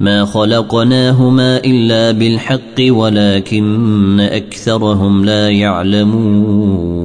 ما خلقناهما الا بالحق ولكن اكثرهم لا يعلمون